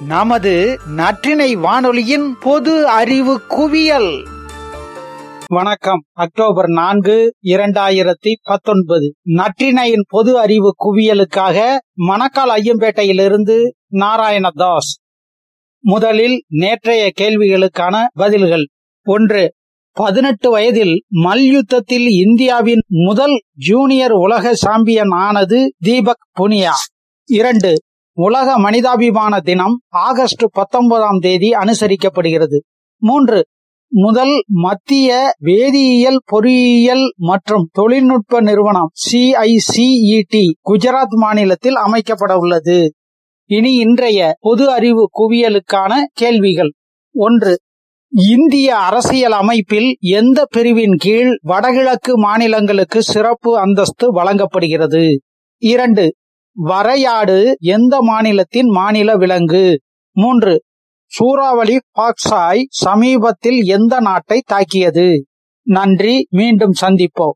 நமது நற்றினை வானொலியின் பொது அறிவு குவியல். வணக்கம். அக்டோபர் நான்கு இரண்டாயிரத்தி பத்தொன்பது. நற்றினையின் பொது அறிவு குவியலுக்காக மணக்கால் ஐயம்பேட்டையிலிருந்து நாராயணதாஸ். முதலில் நேற்றைய கேள்விகளுக்கான பதில்கள். ஒன்று பதினெட்டு வயதில் மல்யுத்தத்தில் இந்தியாவின் முதல் ஜூனியர் உலக சாம்பியன் ஆனது தீபக் புனியா. இரண்டு உலக மனிதாபிமான தினம் ஆகஸ்ட் பத்தொன்பதாம் தேதி அனுசரிக்கப்படுகிறது. மூன்று முதல் மத்திய வேதியியல் பொறியியல் மற்றும் தொழில்நுட்ப நிறுவனம் சிஐசிஇடி குஜராத் மாநிலத்தில் அமைக்கப்பட உள்ளது. இனி இன்றைய பொது அறிவு குவியலுக்கான கேள்விகள். ஒன்று இந்திய அரசியல் அமைப்பில் எந்த பிரிவின் கீழ் வடகிழக்கு மாநிலங்களுக்கு சிறப்பு அந்தஸ்து வழங்கப்படுகிறது? இரண்டு வரையாடு எந்த மாநிலத்தின் மாநில விலங்கு? மூன்று. சூறாவளி பாக்சாய் சமீபத்தில் எந்த நாட்டை தாக்கியது? நன்றி மீண்டும் சந்திப்போம்.